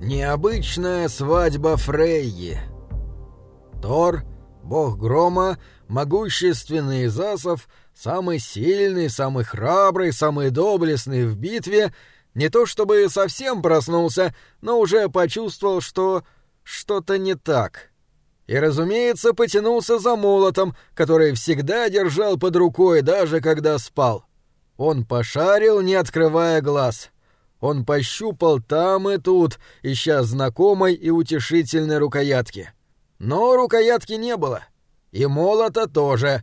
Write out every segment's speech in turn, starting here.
Необычная свадьба Фрейи. Тор, бог грома, могущественный из асов, самый сильный, самый храбрый, самый доблестный в битве, не то чтобы совсем проснулся, но уже почувствовал, что что-то не так. И, разумеется, потянулся за молотом, который всегда держал под рукой, даже когда спал. Он пошарил, не открывая глаз — он пощупал там и тут, ища знакомой и утешительной рукоятки. Но рукоятки не было. И молота тоже.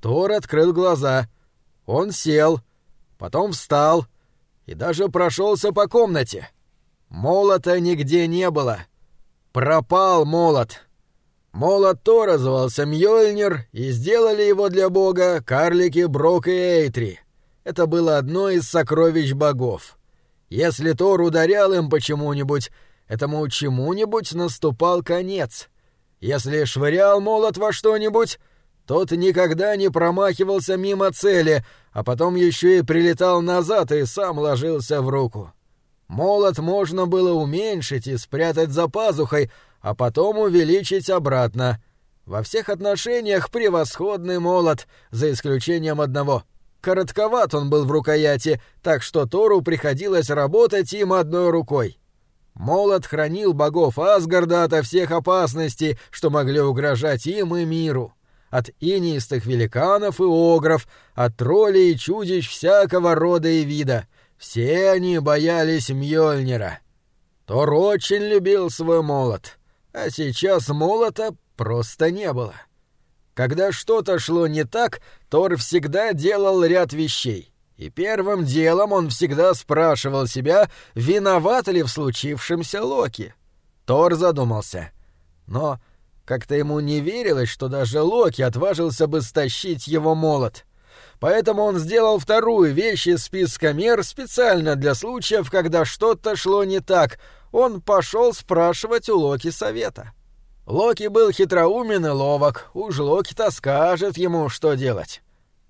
Тор открыл глаза. Он сел, потом встал и даже прошелся по комнате. Молота нигде не было. Пропал молот. Молот Тора звался Мьёльнир, и сделали его для бога карлики Брок и Эйтри. Это было одно из сокровищ богов. Если Тор ударял им почему-нибудь, этому чему-нибудь наступал конец. Если швырял молот во что-нибудь, тот никогда не промахивался мимо цели, а потом еще и прилетал назад и сам ложился в руку. Молот можно было уменьшить и спрятать за пазухой, а потом увеличить обратно. Во всех отношениях превосходный молот, за исключением одного — Коротковат он был в рукояти, так что Тору приходилось работать им одной рукой. Молот хранил богов Асгарда ото всех опасностей, что могли угрожать им и миру. От инистых великанов и огров, от троллей и чудищ всякого рода и вида. Все они боялись Мьёльнира. Тор очень любил свой молот, а сейчас молота просто не было. Когда что-то шло не так, Тор всегда делал ряд вещей. И первым делом он всегда спрашивал себя, виноват ли в случившемся Локи. Тор задумался. Но как-то ему не верилось, что даже Локи отважился бы стащить его молот. Поэтому он сделал вторую вещь из списка мер специально для случаев, когда что-то шло не так. Он пошел спрашивать у Локи совета. Локи был хитроумен и ловок, уж Локи-то скажет ему, что делать.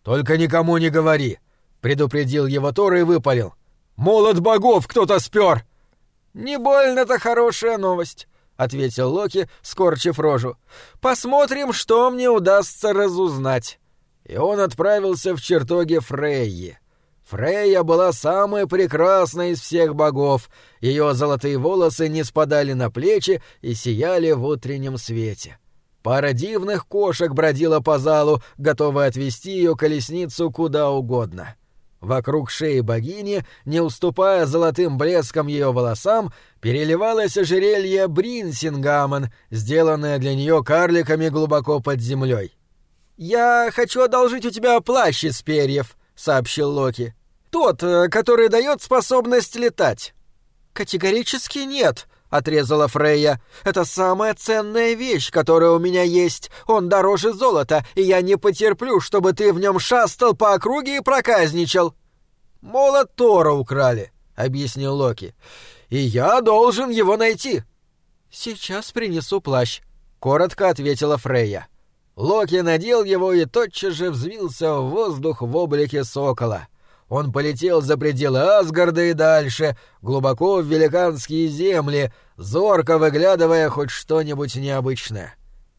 «Только никому не говори», — предупредил его Тор и выпалил. «Молот богов кто-то спер!» «Не больно-то хорошая новость», — ответил Локи, скорчив рожу. «Посмотрим, что мне удастся разузнать». И он отправился в чертоги Фрейи. Фрейя была самой прекрасной из всех богов, ее золотые волосы не спадали на плечи и сияли в утреннем свете. Пара дивных кошек бродила по залу, готовая отвести ее колесницу куда угодно. Вокруг шеи богини, не уступая золотым блеском ее волосам, переливалось ожерелье Бринсингамон, сделанное для нее карликами глубоко под землей. «Я хочу одолжить у тебя плащ из перьев», — сообщил Локи. «Тот, э, который дает способность летать». «Категорически нет», — отрезала Фрейя. «Это самая ценная вещь, которая у меня есть. Он дороже золота, и я не потерплю, чтобы ты в нем шастал по округе и проказничал». «Молот Тора украли», — объяснил Локи. «И я должен его найти». «Сейчас принесу плащ», — коротко ответила Фрейя. Локи надел его и тотчас же взвился в воздух в облике сокола. Он полетел за пределы Асгарда и дальше, глубоко в великанские земли, зорко выглядывая хоть что-нибудь необычное.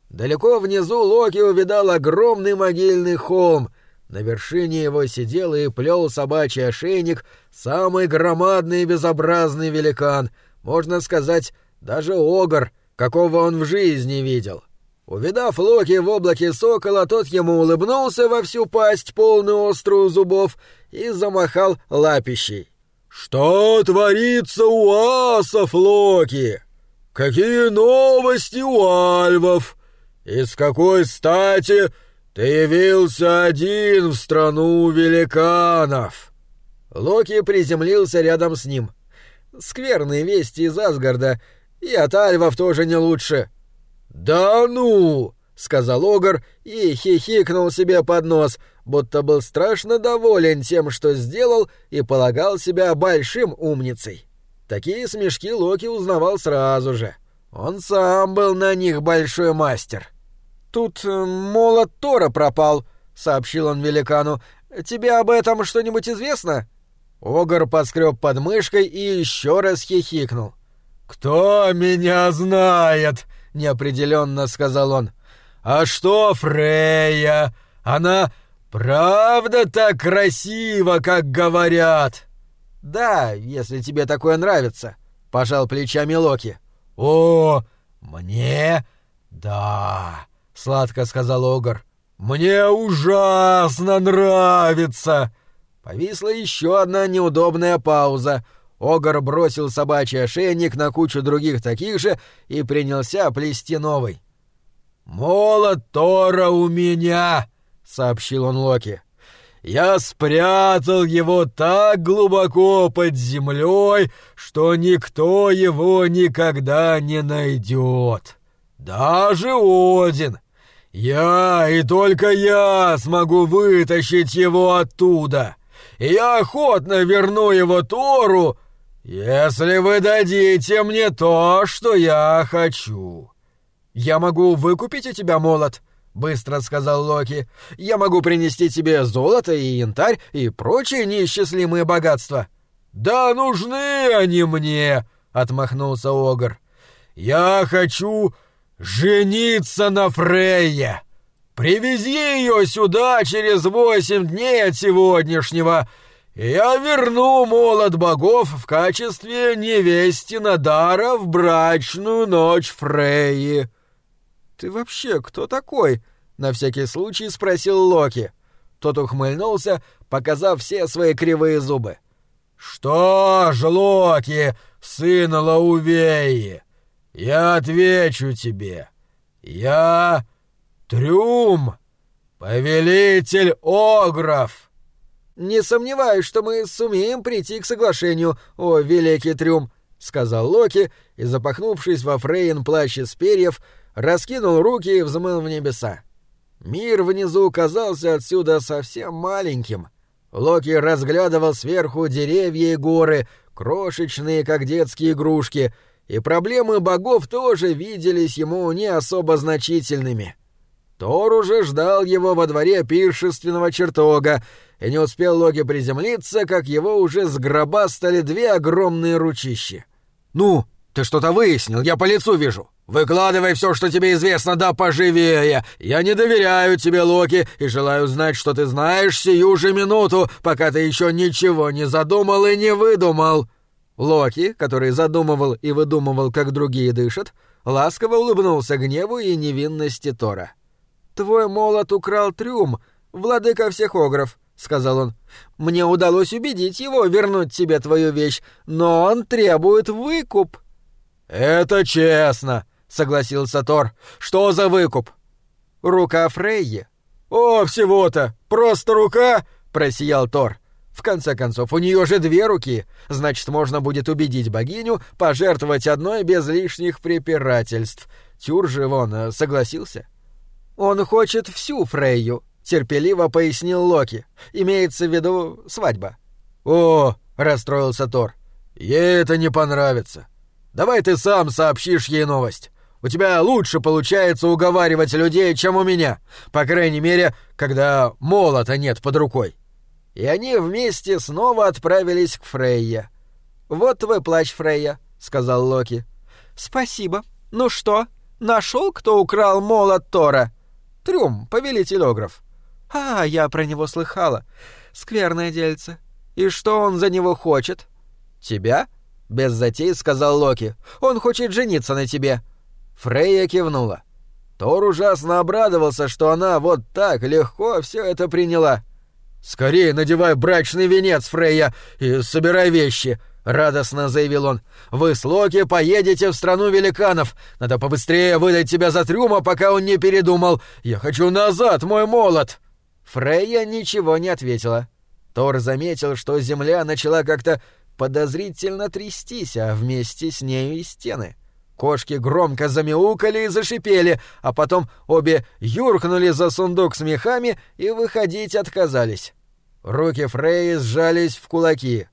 Далеко внизу Локи увидал огромный могильный холм. На вершине его сидел и плел собачий ошейник самый громадный и безобразный великан, можно сказать, даже огр, какого он в жизни видел. Увидав Локи в облаке сокола, тот ему улыбнулся во всю пасть, полную острую зубов, и замахал лапищей. «Что творится у асов, Локи? Какие новости у альвов? И с какой стати ты явился один в страну великанов?» Локи приземлился рядом с ним. «Скверные вести из Асгарда, и от альвов тоже не лучше». «Да ну!» — сказал Огар и хихикнул себе под нос, будто был страшно доволен тем, что сделал, и полагал себя большим умницей. Такие смешки Локи узнавал сразу же. Он сам был на них большой мастер. «Тут э, молот Тора пропал», — сообщил он великану. «Тебе об этом что-нибудь известно?» Огар поскреб под мышкой и еще раз хихикнул. «Кто меня знает?» — неопределенно сказал он. «А что Фрея? Она правда так красива, как говорят?» «Да, если тебе такое нравится», — пожал плечами Локи. «О, мне? Да», — сладко сказал Огр. «Мне ужасно нравится!» Повисла еще одна неудобная пауза. Огр бросил собачий ошейник на кучу других таких же и принялся плести новый. «Молот Тора у меня!» — сообщил он Локи. «Я спрятал его так глубоко под землей, что никто его никогда не найдет. Даже Один. Я и только я смогу вытащить его оттуда. Я охотно верну его Тору, если вы дадите мне то, что я хочу». «Я могу выкупить у тебя молот?» — быстро сказал Локи. «Я могу принести тебе золото и янтарь и прочие неисчислимые богатства». «Да нужны они мне!» — отмахнулся Огр. «Я хочу жениться на Фрейе. Привези ее сюда через восемь дней от сегодняшнего, я верну молот богов в качестве невестина дара в брачную ночь Фрейи». «Ты вообще кто такой?» — на всякий случай спросил Локи. Тот ухмыльнулся, показав все свои кривые зубы. «Что ж, Локи, сын Лаувеи, я отвечу тебе. Я Трюм, повелитель Огров». «Не сомневаюсь, что мы сумеем прийти к соглашению, о великий Трюм», — сказал Локи и, запахнувшись во Фрейн плащ из перьев, раскинул руки и взмыл в небеса. Мир внизу казался отсюда совсем маленьким. Локи разглядывал сверху деревья и горы, крошечные, как детские игрушки, и проблемы богов тоже виделись ему не особо значительными. Тор уже ждал его во дворе пиршественного чертога, и не успел Локи приземлиться, как его уже сгробастали две огромные ручищи. «Ну, ты что-то выяснил, я по лицу вижу. Выкладывай все, что тебе известно, да поживее. Я не доверяю тебе, Локи, и желаю знать, что ты знаешь сию же минуту, пока ты еще ничего не задумал и не выдумал». Локи, который задумывал и выдумывал, как другие дышат, ласково улыбнулся гневу и невинности Тора. «Твой молот украл трюм, владыка всех огров», — сказал он. «Мне удалось убедить его вернуть тебе твою вещь, но он требует выкуп». «Это честно», — согласился Тор. «Что за выкуп?» «Рука Фрейи». «О, всего-то! Просто рука?» — просиял Тор. В конце концов, у нее же две руки, значит, можно будет убедить богиню пожертвовать одной без лишних препирательств. Тюр же вон э, согласился. Он хочет всю Фрейю, терпеливо пояснил Локи. Имеется в виду свадьба. О, расстроился Тор. Ей это не понравится. Давай ты сам сообщишь ей новость. У тебя лучше получается уговаривать людей, чем у меня. По крайней мере, когда молота нет под рукой. И они вместе снова отправились к Фрейе. «Вот твой плащ, Фрейя», — сказал Локи. «Спасибо. Ну что, нашел, кто украл молот Тора?» «Трюм, повелитель Огров». «А, я про него слыхала. Скверное дельце. И что он за него хочет?» «Тебя?» Без затей сказал Локи. «Он хочет жениться на тебе». Фрейя кивнула. Тор ужасно обрадовался, что она вот так легко все это приняла. «Скорее надевай брачный венец, Фрейя, и собирай вещи», — радостно заявил он. «Вы с Локи поедете в страну великанов. Надо побыстрее выдать тебя за трюма, пока он не передумал. Я хочу назад, мой молот!» Фрейя ничего не ответила. Тор заметил, что земля начала как-то подозрительно трястись, а вместе с нею и стены. Кошки громко замяукали и зашипели, а потом обе юркнули за сундук с мехами и выходить отказались. Руки Фреи сжались в кулаки.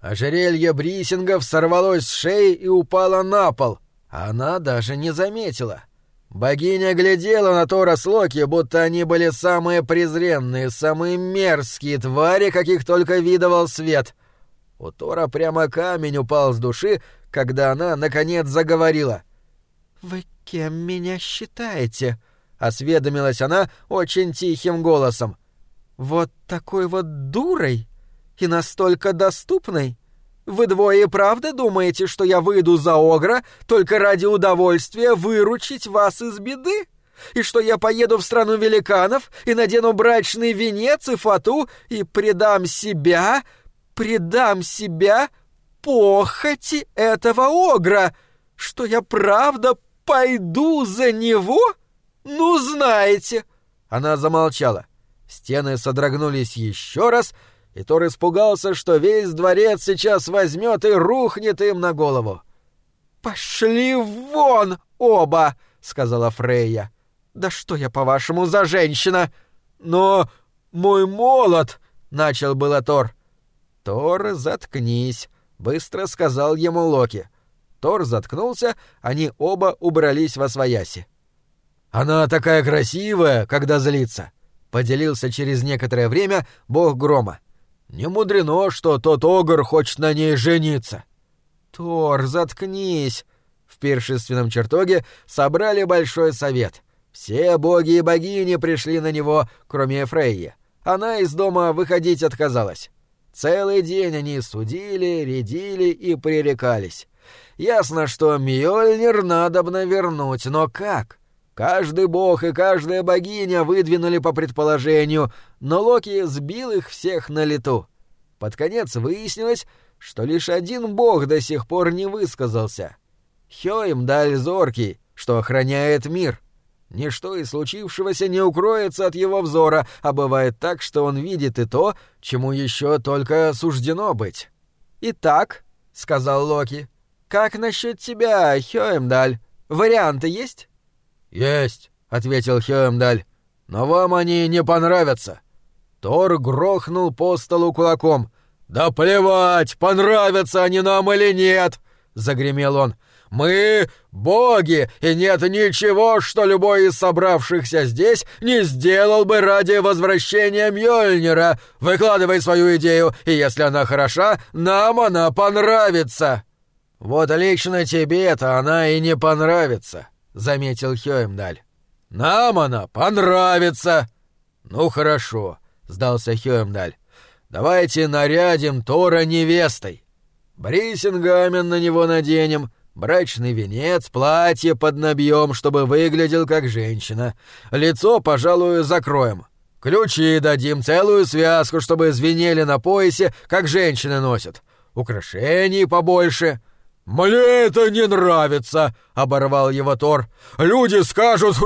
Ожерелье брисингов сорвалось с шеи и упало на пол. Она даже не заметила. Богиня глядела на Тора с Локи, будто они были самые презренные, самые мерзкие твари, каких только видывал свет — у Тора прямо камень упал с души, когда она, наконец, заговорила. «Вы кем меня считаете?» — осведомилась она очень тихим голосом. «Вот такой вот дурой и настолько доступной? Вы двое правда думаете, что я выйду за Огра только ради удовольствия выручить вас из беды?» и что я поеду в страну великанов и надену брачный венец и фату и предам себя, предам себя похоти этого огра, что я правда пойду за него? Ну, знаете!» Она замолчала. Стены содрогнулись еще раз, и Тор испугался, что весь дворец сейчас возьмет и рухнет им на голову. «Пошли вон оба!» — сказала Фрейя. «Да что я, по-вашему, за женщина?» «Но мой молот!» — начал было Тор. «Тор, заткнись!» — быстро сказал ему Локи. Тор заткнулся, они оба убрались во свояси. «Она такая красивая, когда злится!» — поделился через некоторое время бог грома. «Не мудрено, что тот огр хочет на ней жениться!» «Тор, заткнись!» В пиршественном чертоге собрали большой совет — все боги и богини пришли на него, кроме Фрейи. Она из дома выходить отказалась. Целый день они судили, рядили и пререкались. Ясно, что Мьёльнир надобно вернуть, но как? Каждый бог и каждая богиня выдвинули по предположению, но Локи сбил их всех на лету. Под конец выяснилось, что лишь один бог до сих пор не высказался. Хёймдаль Зоркий, что охраняет мир — Ничто из случившегося не укроется от его взора, а бывает так, что он видит и то, чему еще только суждено быть. «Итак», — сказал Локи, — «как насчет тебя, Хёемдаль? Варианты есть?» «Есть», — ответил Хёемдаль, — «но вам они не понравятся». Тор грохнул по столу кулаком. «Да плевать, понравятся они нам или нет!» — загремел он. Мы — боги, и нет ничего, что любой из собравшихся здесь не сделал бы ради возвращения Мьёльнира. Выкладывай свою идею, и если она хороша, нам она понравится». «Вот лично тебе-то она и не понравится», — заметил Хёемдаль. «Нам она понравится». «Ну хорошо», — сдался Хёемдаль. «Давайте нарядим Тора невестой. Брисингамен на него наденем» Брачный венец, платье поднабьем, чтобы выглядел как женщина. Лицо, пожалуй, закроем. Ключи дадим, целую связку, чтобы звенели на поясе, как женщины носят. Украшений побольше. «Мне это не нравится!» — оборвал его Тор. «Люди скажут...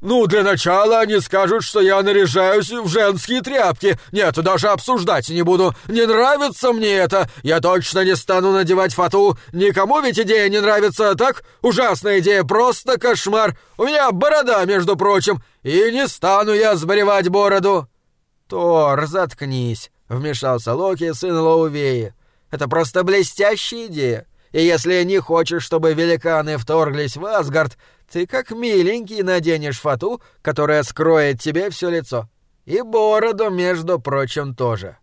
Ну, для начала они скажут, что я наряжаюсь в женские тряпки. Нет, даже обсуждать не буду. Не нравится мне это. Я точно не стану надевать фату. Никому ведь идея не нравится, так? Ужасная идея, просто кошмар. У меня борода, между прочим, и не стану я сбривать бороду». «Тор, заткнись», — вмешался Локи, сын Лоувеи. «Это просто блестящая идея. И если не хочешь, чтобы великаны вторглись в Асгард, ты как миленький наденешь фату, которая скроет тебе все лицо. И бороду, между прочим, тоже.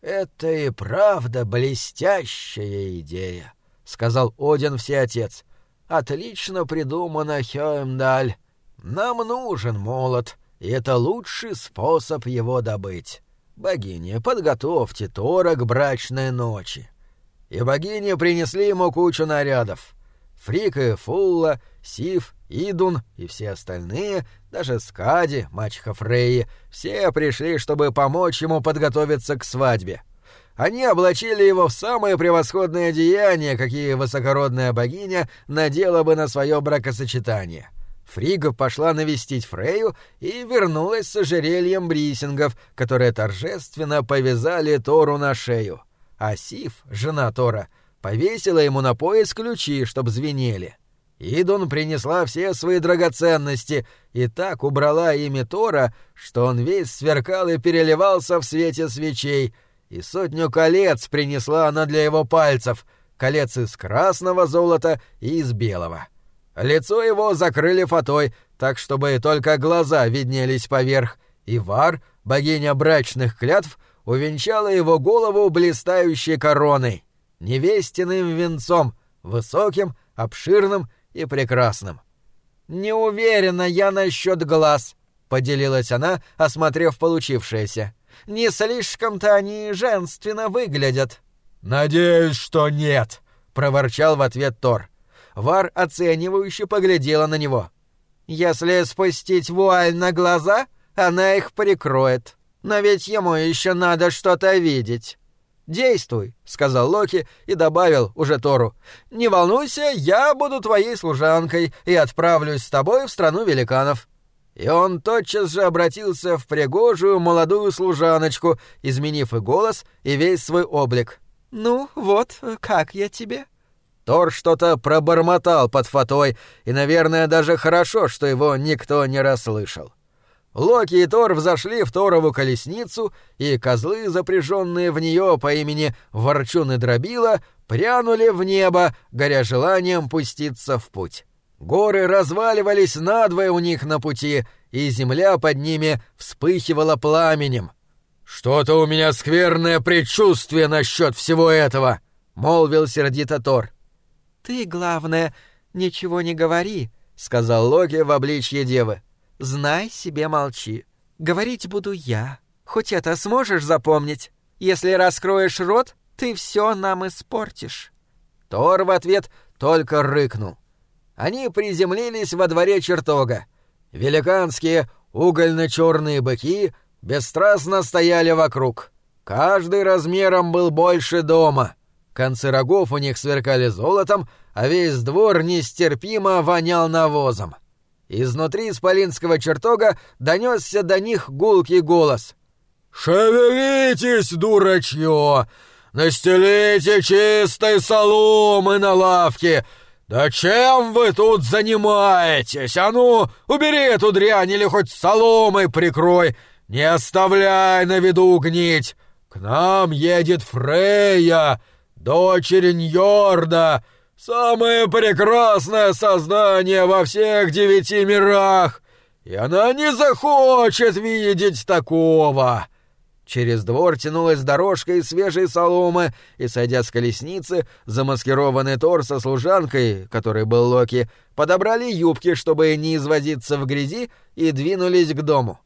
Это и правда блестящая идея, сказал Один Всеотец. Отлично придумано, Хёемдаль. Нам нужен молот, и это лучший способ его добыть. Богиня, подготовьте Тора к брачной ночи и богини принесли ему кучу нарядов. Фрика, Фулла, Сив, Идун и все остальные, даже Скади, мачеха Фрейи, все пришли, чтобы помочь ему подготовиться к свадьбе. Они облачили его в самые превосходные одеяния, какие высокородная богиня надела бы на свое бракосочетание. Фрига пошла навестить Фрейю и вернулась с ожерельем брисингов, которые торжественно повязали Тору на шею а Сив, жена Тора, повесила ему на пояс ключи, чтоб звенели. Идун принесла все свои драгоценности и так убрала ими Тора, что он весь сверкал и переливался в свете свечей, и сотню колец принесла она для его пальцев, колец из красного золота и из белого. Лицо его закрыли фатой, так чтобы только глаза виднелись поверх, и Вар, богиня брачных клятв, увенчала его голову блистающей короной, невестиным венцом, высоким, обширным и прекрасным. «Не уверена я насчет глаз», — поделилась она, осмотрев получившееся. «Не слишком-то они женственно выглядят». «Надеюсь, что нет», — проворчал в ответ Тор. Вар оценивающе поглядела на него. «Если спустить вуаль на глаза, она их прикроет. Но ведь ему еще надо что-то видеть». «Действуй», — сказал Локи и добавил уже Тору. «Не волнуйся, я буду твоей служанкой и отправлюсь с тобой в страну великанов». И он тотчас же обратился в пригожую молодую служаночку, изменив и голос, и весь свой облик. «Ну, вот, как я тебе?» Тор что-то пробормотал под фатой, и, наверное, даже хорошо, что его никто не расслышал. Локи и Тор взошли в Торову колесницу, и козлы, запряженные в нее по имени Ворчун и Дробила, прянули в небо, горя желанием пуститься в путь. Горы разваливались надвое у них на пути, и земля под ними вспыхивала пламенем. «Что-то у меня скверное предчувствие насчет всего этого», — молвил сердито Тор. «Ты, главное, ничего не говори», — сказал Локи в обличье девы. Знай себе молчи. Говорить буду я. Хоть это сможешь запомнить? Если раскроешь рот, ты все нам испортишь». Тор в ответ только рыкнул. Они приземлились во дворе чертога. Великанские угольно-черные быки бесстрастно стояли вокруг. Каждый размером был больше дома. Концы рогов у них сверкали золотом, а весь двор нестерпимо вонял навозом. Изнутри исполинского чертога донесся до них гулкий голос. «Шевелитесь, дурачье! Настелите чистой соломы на лавке! Да чем вы тут занимаетесь? А ну, убери эту дрянь или хоть соломой прикрой! Не оставляй на виду гнить! К нам едет Фрейя, дочерь Ньорда!» Самое прекрасное создание во всех девяти мирах, и она не захочет видеть такого. Через двор тянулась дорожка из свежей соломы, и, сойдя с колесницы, замаскированный Тор со служанкой, который был Локи, подобрали юбки, чтобы не извозиться в грязи, и двинулись к дому.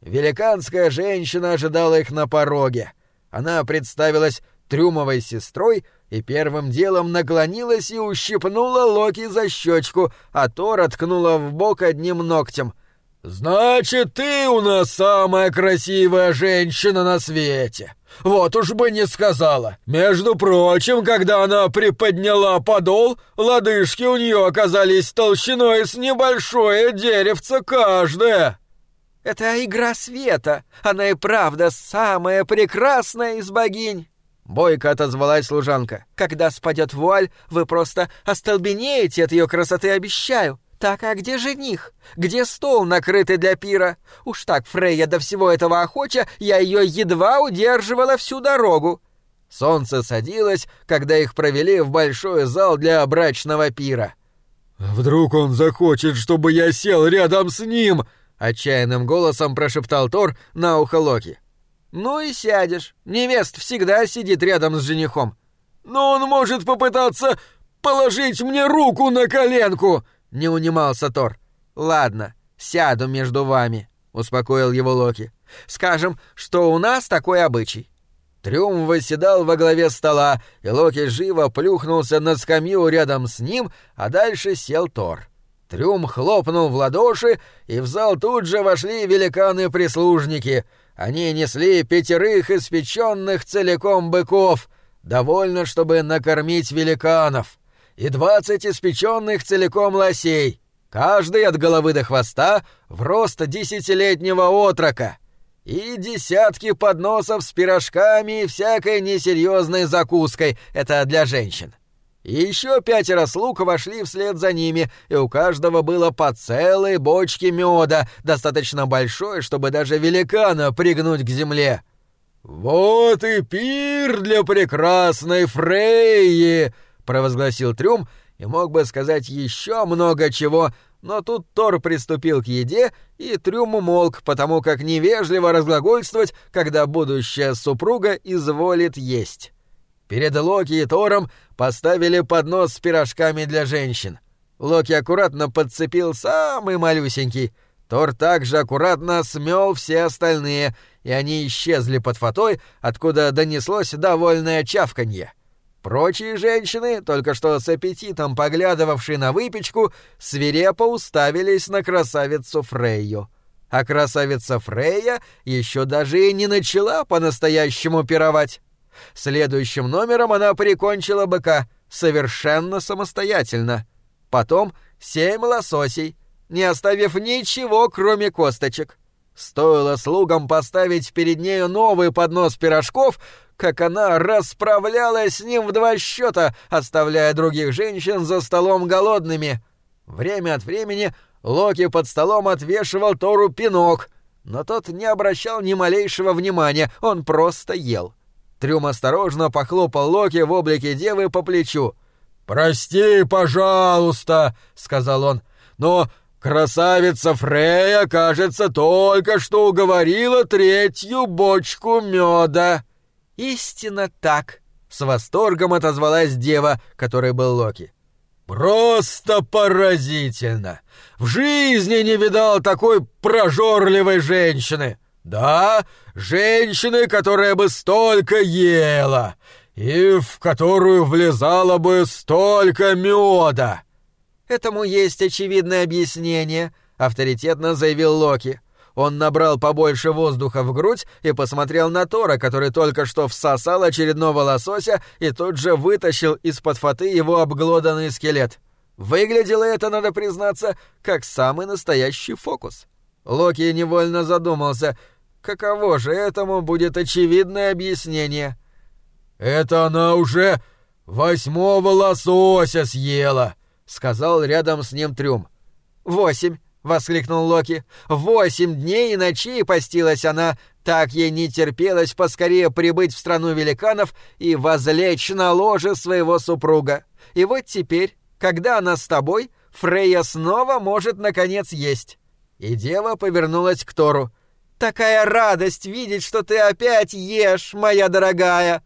Великанская женщина ожидала их на пороге. Она представилась Трюмовой сестрой — и первым делом наклонилась и ущипнула Локи за щечку, а Тор ткнула в бок одним ногтем. «Значит, ты у нас самая красивая женщина на свете!» Вот уж бы не сказала. Между прочим, когда она приподняла подол, лодыжки у нее оказались толщиной с небольшое деревце каждое. Это игра света. Она и правда самая прекрасная из богинь. Бойко отозвалась служанка. «Когда спадет вуаль, вы просто остолбенеете от ее красоты, обещаю. Так, а где жених? Где стол, накрытый для пира? Уж так, Фрейя, до всего этого охоча, я ее едва удерживала всю дорогу». Солнце садилось, когда их провели в большой зал для брачного пира. «Вдруг он захочет, чтобы я сел рядом с ним?» — отчаянным голосом прошептал Тор на ухо Локи. «Ну и сядешь. Невест всегда сидит рядом с женихом». «Но он может попытаться положить мне руку на коленку!» — не унимался Тор. «Ладно, сяду между вами», — успокоил его Локи. «Скажем, что у нас такой обычай». Трюм восседал во главе стола, и Локи живо плюхнулся на скамью рядом с ним, а дальше сел Тор. Трюм хлопнул в ладоши, и в зал тут же вошли великаны-прислужники — они несли пятерых испеченных целиком быков, довольно, чтобы накормить великанов, и двадцать испеченных целиком лосей, каждый от головы до хвоста в рост десятилетнего отрока, и десятки подносов с пирожками и всякой несерьезной закуской, это для женщин. И еще пятеро слуг вошли вслед за ними, и у каждого было по целой бочке меда, достаточно большой, чтобы даже великана пригнуть к земле. «Вот и пир для прекрасной Фрейи!» — провозгласил Трюм и мог бы сказать еще много чего, но тут Тор приступил к еде, и Трюм умолк, потому как невежливо разглагольствовать, когда будущая супруга изволит есть. Перед Локи и Тором поставили поднос с пирожками для женщин. Локи аккуратно подцепил самый малюсенький. Тор также аккуратно смел все остальные, и они исчезли под фатой, откуда донеслось довольное чавканье. Прочие женщины, только что с аппетитом поглядывавшие на выпечку, свирепо уставились на красавицу Фрейю. А красавица Фрейя еще даже и не начала по-настоящему пировать. Следующим номером она прикончила быка совершенно самостоятельно. Потом семь лососей, не оставив ничего, кроме косточек. Стоило слугам поставить перед нею новый поднос пирожков, как она расправлялась с ним в два счета, оставляя других женщин за столом голодными. Время от времени Локи под столом отвешивал Тору пинок, но тот не обращал ни малейшего внимания, он просто ел. Трюм осторожно похлопал Локи в облике девы по плечу. «Прости, пожалуйста», — сказал он, — «но красавица Фрея, кажется, только что уговорила третью бочку меда». «Истинно так», — с восторгом отозвалась дева, которой был Локи. «Просто поразительно! В жизни не видал такой прожорливой женщины! Да, женщины, которая бы столько ела, и в которую влезало бы столько меда!» «Этому есть очевидное объяснение», — авторитетно заявил Локи. Он набрал побольше воздуха в грудь и посмотрел на Тора, который только что всосал очередного лосося и тут же вытащил из-под фаты его обглоданный скелет. Выглядело это, надо признаться, как самый настоящий фокус. Локи невольно задумался, каково же этому будет очевидное объяснение. «Это она уже восьмого лосося съела», — сказал рядом с ним Трюм. «Восемь», — воскликнул Локи. «Восемь дней и ночей постилась она, так ей не терпелось поскорее прибыть в страну великанов и возлечь на ложе своего супруга. И вот теперь, когда она с тобой, Фрейя снова может, наконец, есть». И дева повернулась к Тору. «Такая радость видеть, что ты опять ешь, моя дорогая!»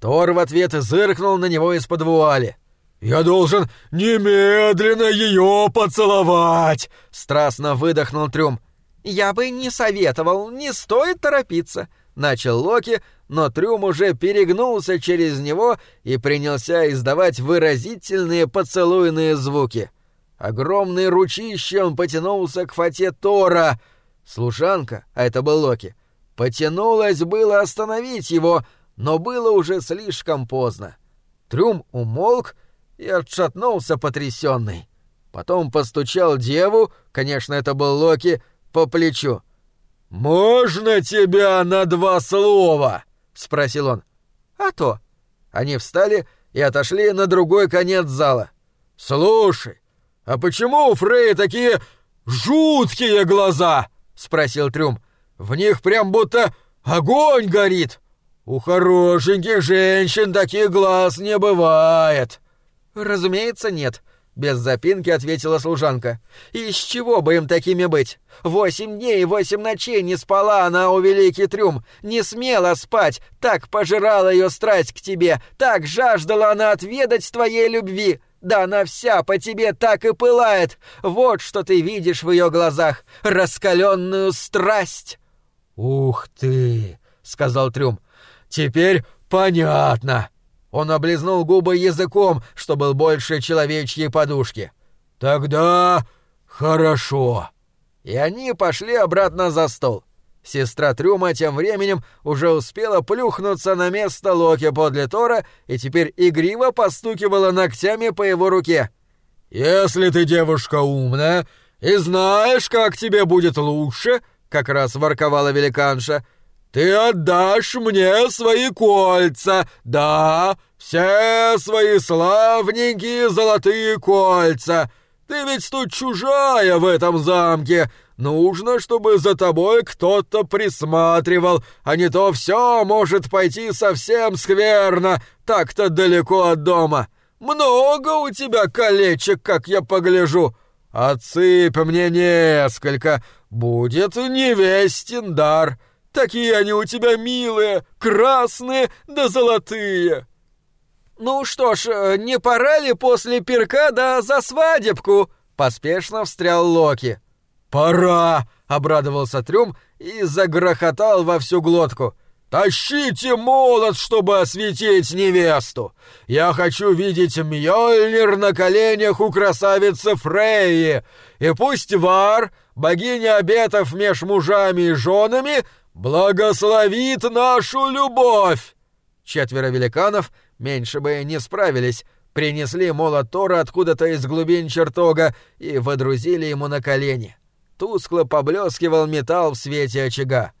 Тор в ответ зыркнул на него из-под вуали. «Я должен немедленно ее поцеловать!» — страстно выдохнул Трюм. «Я бы не советовал, не стоит торопиться», — начал Локи, но Трюм уже перегнулся через него и принялся издавать выразительные поцелуйные звуки. Огромный ручище он потянулся к фате Тора. Служанка, а это был Локи, потянулась было остановить его, но было уже слишком поздно. Трюм умолк и отшатнулся потрясенный. Потом постучал деву, конечно, это был Локи, по плечу. «Можно тебя на два слова?» — спросил он. «А то». Они встали и отошли на другой конец зала. «Слушай, а почему у Фрея такие жуткие глаза?» — спросил Трюм. «В них прям будто огонь горит. У хорошеньких женщин таких глаз не бывает». «Разумеется, нет», — без запинки ответила служанка. «Из чего бы им такими быть? Восемь дней и восемь ночей не спала она у Великий Трюм, не смела спать, так пожирала ее страсть к тебе, так жаждала она отведать твоей любви». Да она вся по тебе так и пылает. Вот что ты видишь в ее глазах. Раскаленную страсть. Ух ты, сказал Трюм. Теперь понятно. Он облизнул губы языком, что был больше человечьей подушки. «Тогда хорошо». И они пошли обратно за стол. Сестра Трюма тем временем уже успела плюхнуться на место Локи подле Тора и теперь игриво постукивала ногтями по его руке. «Если ты девушка умная и знаешь, как тебе будет лучше», — как раз ворковала великанша, — ты отдашь мне свои кольца, да, все свои славненькие золотые кольца. Ты ведь тут чужая в этом замке. Нужно, чтобы за тобой кто-то присматривал, а не то все может пойти совсем скверно, так-то далеко от дома. Много у тебя колечек, как я погляжу. Отсыпь мне несколько, будет невестин дар. Такие они у тебя милые, красные да золотые!» «Ну что ж, э, не пора ли после пирка да за свадебку?» — поспешно встрял Локи. «Пора!» — обрадовался Трюм и загрохотал во всю глотку. «Тащите молот, чтобы осветить невесту! Я хочу видеть Мьёльнир на коленях у красавицы Фрейи, и пусть Вар, богиня обетов меж мужами и женами, благословит нашу любовь!» Четверо великанов, меньше бы не справились, принесли молот Тора откуда-то из глубин чертога и водрузили ему на колени. Тускло поблескивал металл в свете очага.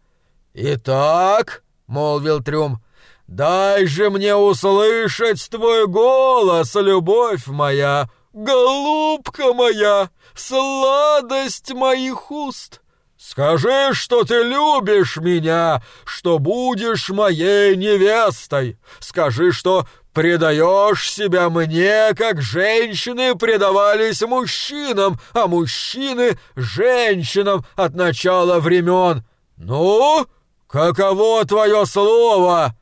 «Итак», — молвил Трюм, — «дай же мне услышать твой голос, любовь моя, голубка моя, сладость моих уст». Скажи, что ты любишь меня, что будешь моей невестой. Скажи, что предаешь себя мне, как женщины предавались мужчинам, а мужчины — женщинам от начала времен. Ну, каково твое слово?»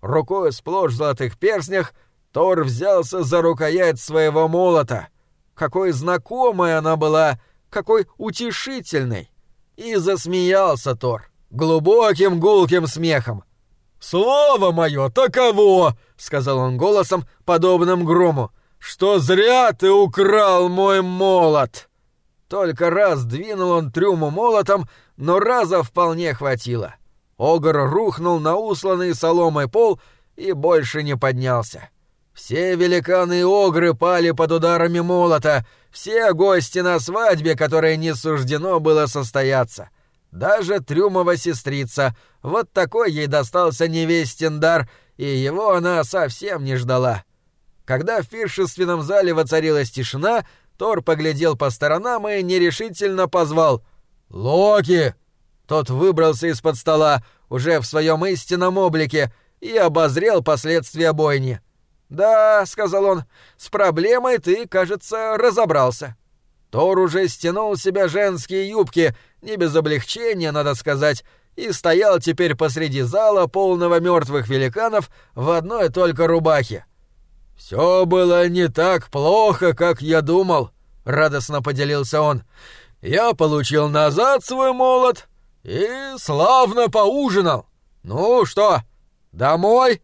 Рукой сплошь в золотых перстнях Тор взялся за рукоять своего молота. Какой знакомой она была, какой утешительной и засмеялся Тор глубоким гулким смехом. «Слово мое таково!» — сказал он голосом, подобным грому, — «что зря ты украл мой молот!» Только раз двинул он трюму молотом, но раза вполне хватило. Огр рухнул на усланный соломой пол и больше не поднялся. Все великаны и огры пали под ударами молота, все гости на свадьбе, которой не суждено было состояться. Даже Трюмова сестрица, вот такой ей достался невестин дар, и его она совсем не ждала. Когда в пиршественном зале воцарилась тишина, Тор поглядел по сторонам и нерешительно позвал «Локи!». Тот выбрался из-под стола, уже в своем истинном облике, и обозрел последствия бойни. «Да», — сказал он, — «с проблемой ты, кажется, разобрался». Тор уже стянул себя женские юбки, не без облегчения, надо сказать, и стоял теперь посреди зала, полного мертвых великанов, в одной только рубахе. «Все было не так плохо, как я думал», — радостно поделился он. «Я получил назад свой молот и славно поужинал. Ну что, домой?»